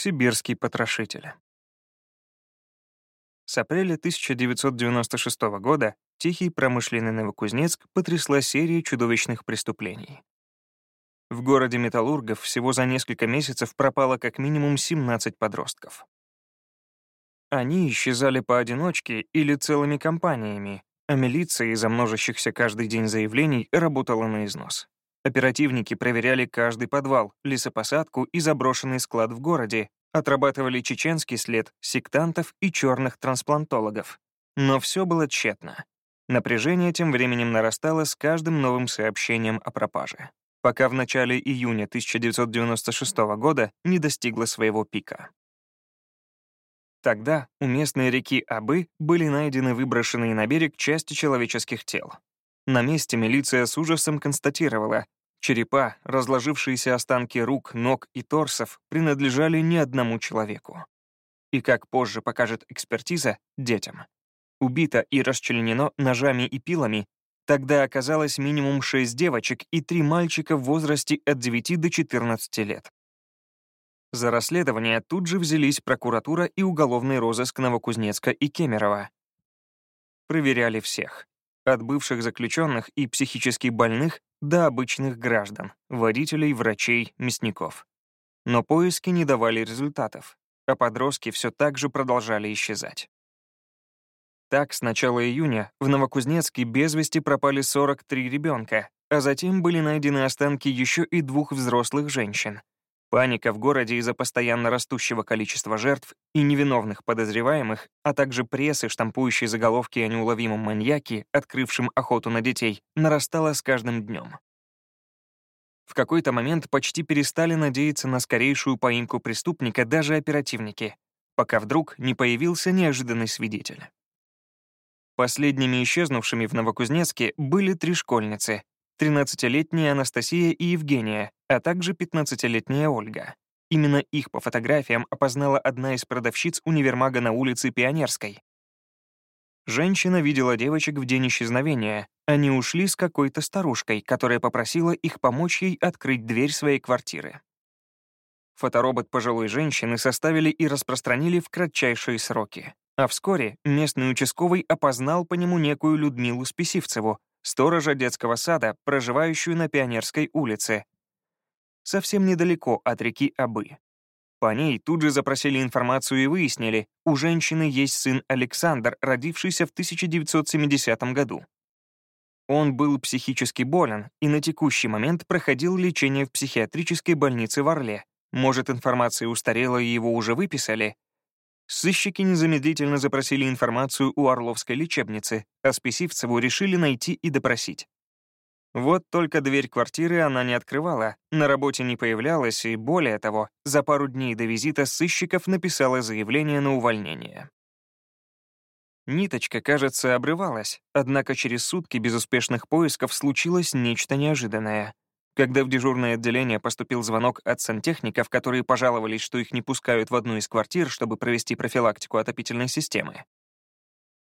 Сибирский потрошитель. С апреля 1996 года тихий промышленный Новокузнецк потрясла серия чудовищных преступлений. В городе Металлургов всего за несколько месяцев пропало как минимум 17 подростков. Они исчезали поодиночке или целыми компаниями, а милиция из-за множащихся каждый день заявлений работала на износ. Оперативники проверяли каждый подвал, лесопосадку и заброшенный склад в городе, отрабатывали чеченский след сектантов и черных трансплантологов. Но все было тщетно. Напряжение тем временем нарастало с каждым новым сообщением о пропаже, пока в начале июня 1996 года не достигло своего пика. Тогда у местной реки Абы были найдены выброшенные на берег части человеческих тел. На месте милиция с ужасом констатировала, черепа, разложившиеся останки рук, ног и торсов принадлежали не одному человеку. И, как позже покажет экспертиза, детям. Убито и расчленено ножами и пилами тогда оказалось минимум 6 девочек и 3 мальчика в возрасте от 9 до 14 лет. За расследование тут же взялись прокуратура и уголовный розыск Новокузнецка и Кемерово. Проверяли всех от бывших заключенных и психически больных до обычных граждан, водителей, врачей, мясников. Но поиски не давали результатов, а подростки все так же продолжали исчезать. Так, с начала июня в Новокузнецке без вести пропали 43 ребенка, а затем были найдены останки еще и двух взрослых женщин, Паника в городе из-за постоянно растущего количества жертв и невиновных подозреваемых, а также прессы, штампующей заголовки о неуловимом маньяке, открывшем охоту на детей, нарастала с каждым днем. В какой-то момент почти перестали надеяться на скорейшую поимку преступника даже оперативники, пока вдруг не появился неожиданный свидетель. Последними исчезнувшими в Новокузнецке были три школьницы, 13-летняя Анастасия и Евгения, а также 15-летняя Ольга. Именно их по фотографиям опознала одна из продавщиц универмага на улице Пионерской. Женщина видела девочек в день исчезновения. Они ушли с какой-то старушкой, которая попросила их помочь ей открыть дверь своей квартиры. Фоторобот пожилой женщины составили и распространили в кратчайшие сроки. А вскоре местный участковый опознал по нему некую Людмилу Списивцеву, сторожа детского сада, проживающую на Пионерской улице, совсем недалеко от реки Абы. По ней тут же запросили информацию и выяснили, у женщины есть сын Александр, родившийся в 1970 году. Он был психически болен и на текущий момент проходил лечение в психиатрической больнице в Орле. Может, информация устарела и его уже выписали, Сыщики незамедлительно запросили информацию у Орловской лечебницы, а Списивцеву решили найти и допросить. Вот только дверь квартиры она не открывала, на работе не появлялась и, более того, за пару дней до визита сыщиков написала заявление на увольнение. Ниточка, кажется, обрывалась, однако через сутки безуспешных поисков случилось нечто неожиданное — когда в дежурное отделение поступил звонок от сантехников, которые пожаловались, что их не пускают в одну из квартир, чтобы провести профилактику отопительной системы.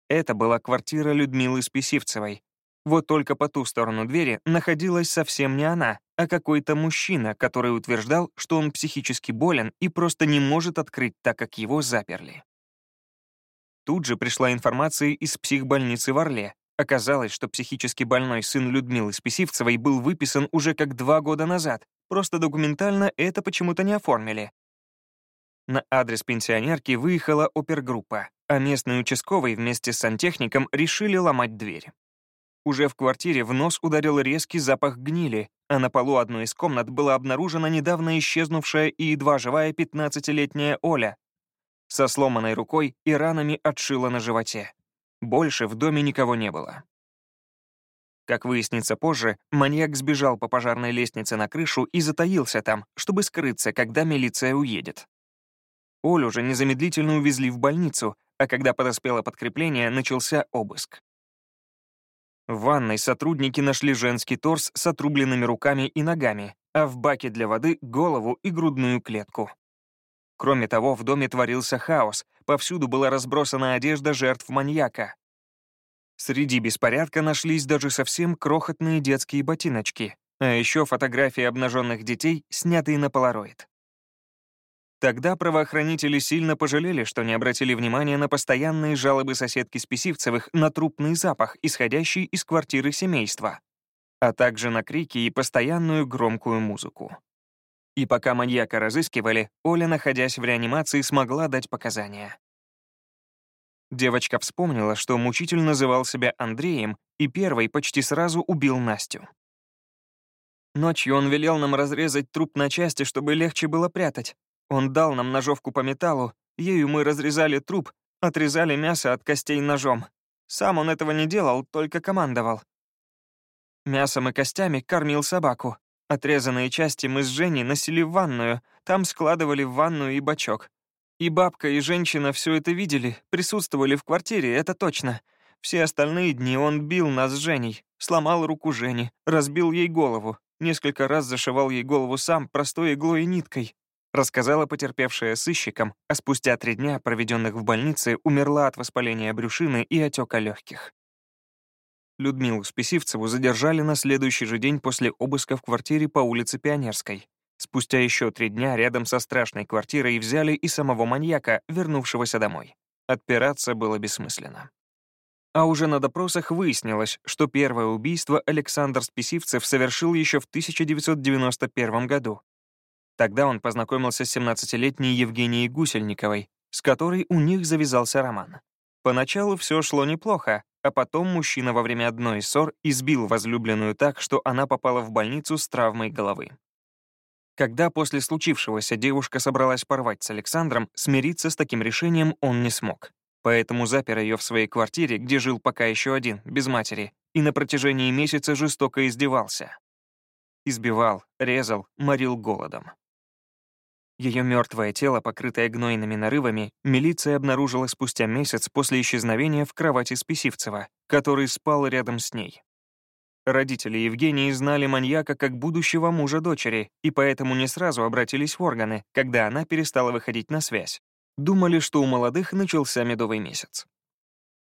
Это была квартира Людмилы Списивцевой. Вот только по ту сторону двери находилась совсем не она, а какой-то мужчина, который утверждал, что он психически болен и просто не может открыть, так как его заперли. Тут же пришла информация из психбольницы в Орле, Оказалось, что психически больной сын Людмилы Списивцевой был выписан уже как два года назад, просто документально это почему-то не оформили. На адрес пенсионерки выехала опергруппа, а местный участковый вместе с сантехником решили ломать дверь. Уже в квартире в нос ударил резкий запах гнили, а на полу одной из комнат была обнаружена недавно исчезнувшая и едва живая 15-летняя Оля со сломанной рукой и ранами отшила на животе. Больше в доме никого не было. Как выяснится позже, маньяк сбежал по пожарной лестнице на крышу и затаился там, чтобы скрыться, когда милиция уедет. Олю же незамедлительно увезли в больницу, а когда подоспело подкрепление, начался обыск. В ванной сотрудники нашли женский торс с отрубленными руками и ногами, а в баке для воды — голову и грудную клетку. Кроме того, в доме творился хаос, повсюду была разбросана одежда жертв маньяка. Среди беспорядка нашлись даже совсем крохотные детские ботиночки, а еще фотографии обнаженных детей, снятые на полароид. Тогда правоохранители сильно пожалели, что не обратили внимания на постоянные жалобы соседки Списивцевых на трупный запах, исходящий из квартиры семейства, а также на крики и постоянную громкую музыку. И пока маньяка разыскивали, Оля, находясь в реанимации, смогла дать показания. Девочка вспомнила, что мучитель называл себя Андреем и первый почти сразу убил Настю. Ночью он велел нам разрезать труп на части, чтобы легче было прятать. Он дал нам ножовку по металлу, ею мы разрезали труп, отрезали мясо от костей ножом. Сам он этого не делал, только командовал. Мясом и костями кормил собаку. Отрезанные части мы с Женей носили в ванную, там складывали в ванную и бачок. И бабка, и женщина все это видели, присутствовали в квартире, это точно. Все остальные дни он бил нас с Женей, сломал руку Жени, разбил ей голову, несколько раз зашивал ей голову сам простой иглой и ниткой. Рассказала потерпевшая сыщикам, а спустя три дня, проведенных в больнице, умерла от воспаления брюшины и отека легких. Людмилу Списивцеву задержали на следующий же день после обыска в квартире по улице Пионерской. Спустя еще три дня рядом со страшной квартирой взяли и самого маньяка, вернувшегося домой. Отпираться было бессмысленно. А уже на допросах выяснилось, что первое убийство Александр Списивцев совершил еще в 1991 году. Тогда он познакомился с 17-летней Евгенией Гусельниковой, с которой у них завязался роман. Поначалу все шло неплохо, а потом мужчина во время одной из ссор избил возлюбленную так, что она попала в больницу с травмой головы. Когда после случившегося девушка собралась порвать с Александром, смириться с таким решением он не смог. Поэтому запер ее в своей квартире, где жил пока еще один, без матери, и на протяжении месяца жестоко издевался. Избивал, резал, морил голодом. Ее мертвое тело, покрытое гнойными нарывами, милиция обнаружила спустя месяц после исчезновения в кровати Списивцева, который спал рядом с ней. Родители Евгении знали маньяка как будущего мужа дочери, и поэтому не сразу обратились в органы, когда она перестала выходить на связь. Думали, что у молодых начался медовый месяц.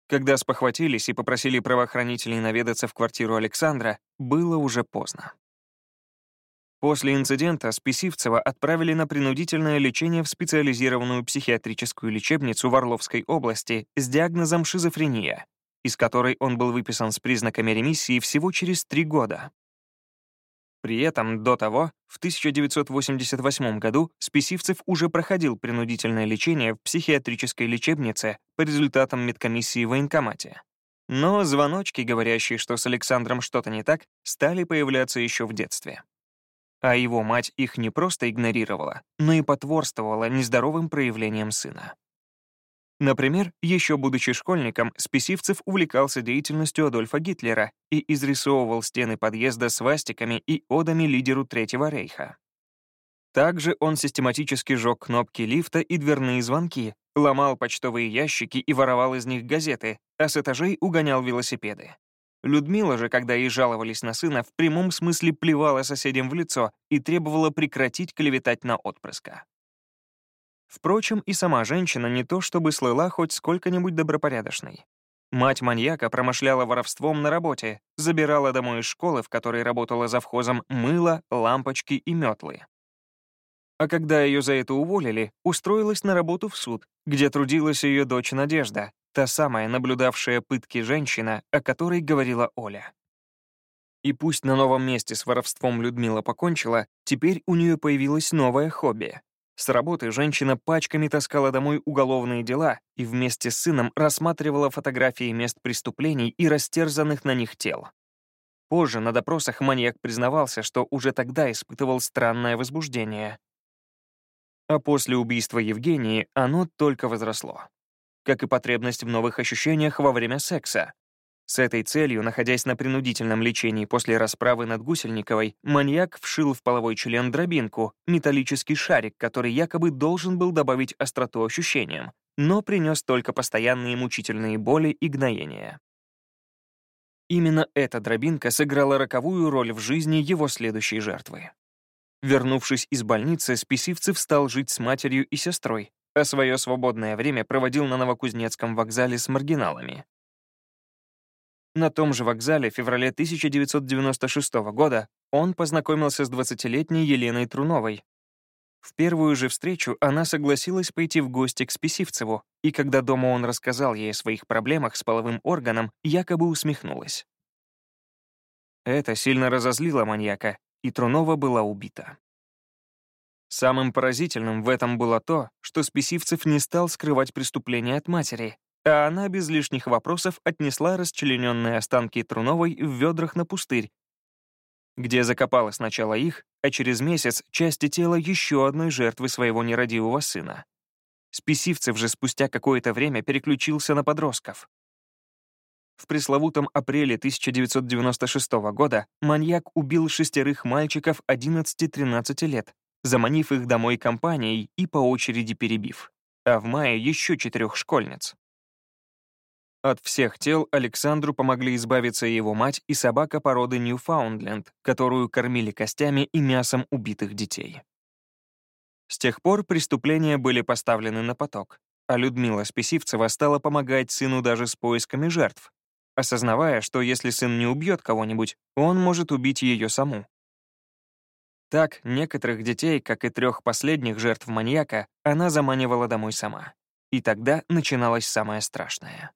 Когда спохватились и попросили правоохранителей наведаться в квартиру Александра, было уже поздно. После инцидента Списивцева отправили на принудительное лечение в специализированную психиатрическую лечебницу в Орловской области с диагнозом шизофрения, из которой он был выписан с признаками ремиссии всего через три года. При этом, до того, в 1988 году Списивцев уже проходил принудительное лечение в психиатрической лечебнице по результатам медкомиссии в военкомате. Но звоночки, говорящие, что с Александром что-то не так, стали появляться еще в детстве. А его мать их не просто игнорировала, но и потворствовала нездоровым проявлениям сына. Например, еще будучи школьником, Списивцев увлекался деятельностью Адольфа Гитлера и изрисовывал стены подъезда свастиками и одами лидеру Третьего рейха. Также он систематически жег кнопки лифта и дверные звонки, ломал почтовые ящики и воровал из них газеты, а с этажей угонял велосипеды. Людмила же, когда ей жаловались на сына, в прямом смысле плевала соседям в лицо и требовала прекратить клеветать на отпрыска. Впрочем, и сама женщина не то чтобы слыла хоть сколько-нибудь добропорядочной. Мать маньяка промышляла воровством на работе, забирала домой из школы, в которой работала завхозом, мыло, лампочки и метлы. А когда ее за это уволили, устроилась на работу в суд, где трудилась ее дочь Надежда, та самая наблюдавшая пытки женщина, о которой говорила Оля. И пусть на новом месте с воровством Людмила покончила, теперь у нее появилось новое хобби с работы женщина пачками таскала домой уголовные дела и вместе с сыном рассматривала фотографии мест преступлений и растерзанных на них тел. Позже на допросах маньяк признавался, что уже тогда испытывал странное возбуждение. А после убийства Евгении оно только возросло. Как и потребность в новых ощущениях во время секса, с этой целью, находясь на принудительном лечении после расправы над Гусельниковой, маньяк вшил в половой член дробинку, металлический шарик, который якобы должен был добавить остроту ощущениям, но принес только постоянные мучительные боли и гноения. Именно эта дробинка сыграла роковую роль в жизни его следующей жертвы. Вернувшись из больницы, Списивцев стал жить с матерью и сестрой, а свое свободное время проводил на Новокузнецком вокзале с маргиналами. На том же вокзале в феврале 1996 года он познакомился с 20-летней Еленой Труновой. В первую же встречу она согласилась пойти в гости к Списивцеву, и когда дома он рассказал ей о своих проблемах с половым органом, якобы усмехнулась. Это сильно разозлило маньяка, и Трунова была убита. Самым поразительным в этом было то, что Списивцев не стал скрывать преступление от матери, а она без лишних вопросов отнесла расчлененные останки Труновой в ведрах на пустырь, где закопала сначала их, а через месяц части тела еще одной жертвы своего нерадивого сына. Списивцев же спустя какое-то время переключился на подростков. В пресловутом апреле 1996 года маньяк убил шестерых мальчиков 11-13 лет, заманив их домой компанией и по очереди перебив. А в мае еще четырех школьниц. От всех тел Александру помогли избавиться его мать и собака породы Ньюфаундленд, которую кормили костями и мясом убитых детей. С тех пор преступления были поставлены на поток, а Людмила Списивцева стала помогать сыну даже с поисками жертв, осознавая, что если сын не убьет кого-нибудь, он может убить ее саму. Так, некоторых детей, как и трех последних жертв маньяка, она заманивала домой сама. И тогда начиналось самое страшное.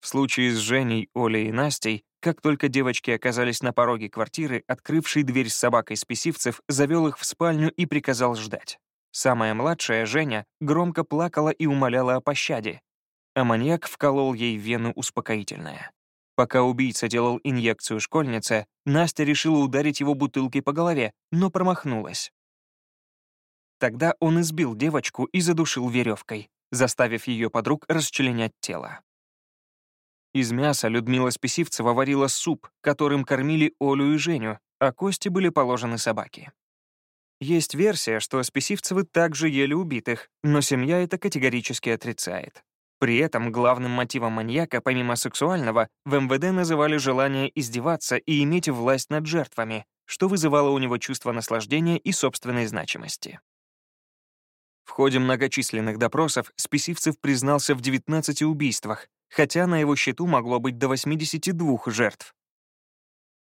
В случае с Женей, Олей и Настей, как только девочки оказались на пороге квартиры, открывший дверь с собакой спесивцев завел их в спальню и приказал ждать. Самая младшая, Женя, громко плакала и умоляла о пощаде, а маньяк вколол ей вену успокоительное. Пока убийца делал инъекцию школьнице, Настя решила ударить его бутылкой по голове, но промахнулась. Тогда он избил девочку и задушил веревкой, заставив ее подруг расчленять тело. Из мяса Людмила Списивцева варила суп, которым кормили Олю и Женю, а кости были положены собаке. Есть версия, что Списивцевы также ели убитых, но семья это категорически отрицает. При этом главным мотивом маньяка, помимо сексуального, в МВД называли желание издеваться и иметь власть над жертвами, что вызывало у него чувство наслаждения и собственной значимости. В ходе многочисленных допросов Списивцев признался в 19 убийствах, хотя на его счету могло быть до 82 жертв.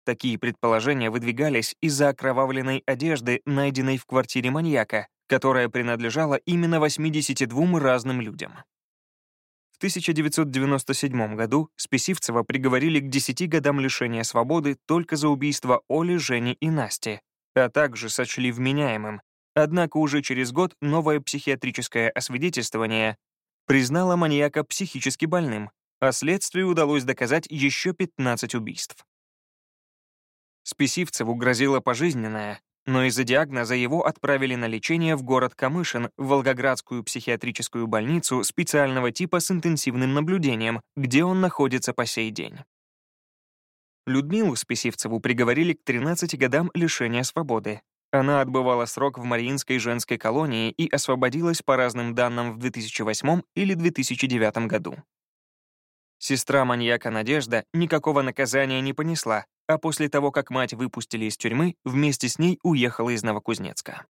Такие предположения выдвигались из-за окровавленной одежды, найденной в квартире маньяка, которая принадлежала именно 82 разным людям. В 1997 году Списивцева приговорили к 10 годам лишения свободы только за убийство Оли, Жени и Насти, а также сочли вменяемым. Однако уже через год новое психиатрическое освидетельствование признало маньяка психически больным, а следствию удалось доказать еще 15 убийств. Списивцеву грозила пожизненная, но из-за диагноза его отправили на лечение в город Камышин, в Волгоградскую психиатрическую больницу специального типа с интенсивным наблюдением, где он находится по сей день. Людмилу Списивцеву приговорили к 13 годам лишения свободы. Она отбывала срок в Мариинской женской колонии и освободилась по разным данным в 2008 или 2009 году. Сестра маньяка Надежда никакого наказания не понесла, а после того, как мать выпустили из тюрьмы, вместе с ней уехала из Новокузнецка.